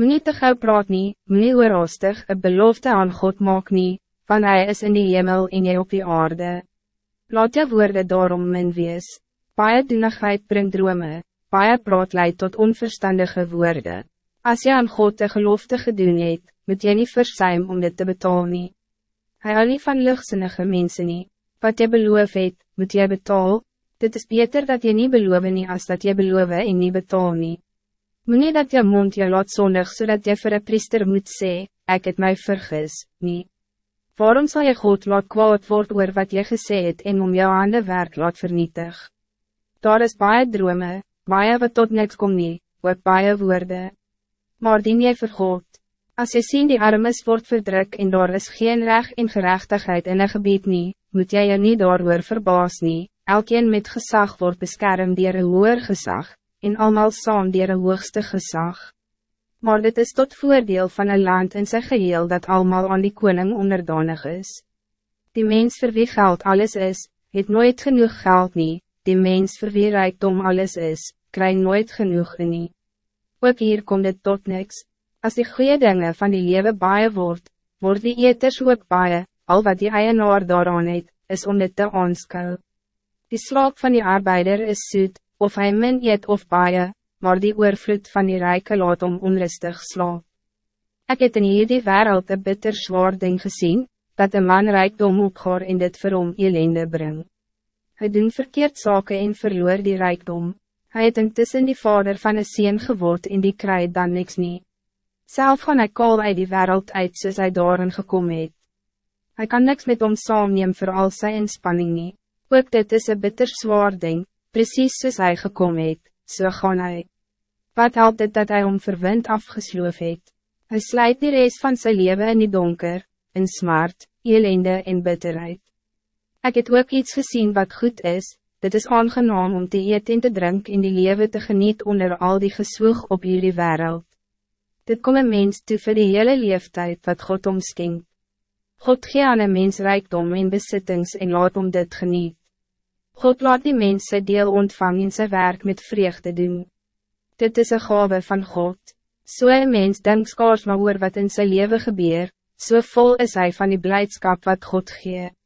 Moet te gauw praat nie, moet nie oorhaastig een belofte aan God maak nie, van hij is in die hemel en jy op die aarde. Laat jou woorde daarom min wees, baie doenigheid bring drome, baie praat leid tot onverstandige woorden. Als je aan God de gelofte gedoen het, moet jy nie versuim om dit te betalen. nie. Hy hou nie van luchtsinnige mense nie, wat jy beloof het, moet jy betaal, dit is beter dat je niet beloof nie as dat jy beloof en nie betaal nie. Moet nie dat jou mond jou laat zondig, zodat je voor een priester moet sê, ik het mij vergis, nie. Waarom zal je God laat kwaad word oor wat je gesê het en om jou aan de werk laat vernietig? Daar is baie drome, baie wat tot niks kom nie, ook baie woorde. Maar dien jy vir God, Als je ziet die armes wordt verdrukt en daar is geen recht en gerechtigheid in een gebied niet, moet jij je niet daarover verbaas nie, elkeen met gezag wordt beschermd door een hoger gezag, en allemaal saam door een hoogste gezag. Maar dit is tot voordeel van een land in zijn geheel dat allemaal aan die koning onderdanig is. Die mens vir wie geld alles is, het nooit genoeg geld nie, die mens vir wie rijkdom alles is, krijg nooit genoeg nie. Ook hier komt het tot niks. Als die goede dingen van die lewe baie word, word die eters ook baie, al wat die eienaar daaraan het, is om dit te aanskou. Die slaap van die arbeider is soet, of hij min eet of baie, maar die oorvloed van die rijke laat om onrustig slaap. Ik het in hierdie wereld een bitter zwaar ding gezien, dat een man rijkdom opgaar en dit vir hom elende bring. Hy doen verkeerd zaken en verloor die rijkdom. Hij het intussen die vader van een sien geword en die krijgt dan niks niet. Zelf gaan hy kal uit die wereld uit soos hy daarin gekom het. Hy kan niks met hom saamneem vir al sy inspanning nie. Ook dit is een bitter zwaar ding, precies soos hy gekom het, so gaan hy. Wat helpt het dat hij om verwind afgesloof het? Hy sluit die reis van zijn leven in die donker, in smart, elende en bitterheid. Ik het ook iets gezien wat goed is, dit is aangenaam om te eten en te drinken in die leven te genieten onder al die geswoeg op jullie wereld. Dit kom een mens toe vir die hele leeftijd wat God omskenk. God gee aan een mens rijkdom en besittings en laat om dit geniet. God laat die mensen deel ontvang in zijn werk met vreugde doen. Dit is een gave van God. So een mens denk skaars maar oor wat in zijn leven gebeur, so vol is hij van die blijdschap wat God geeft.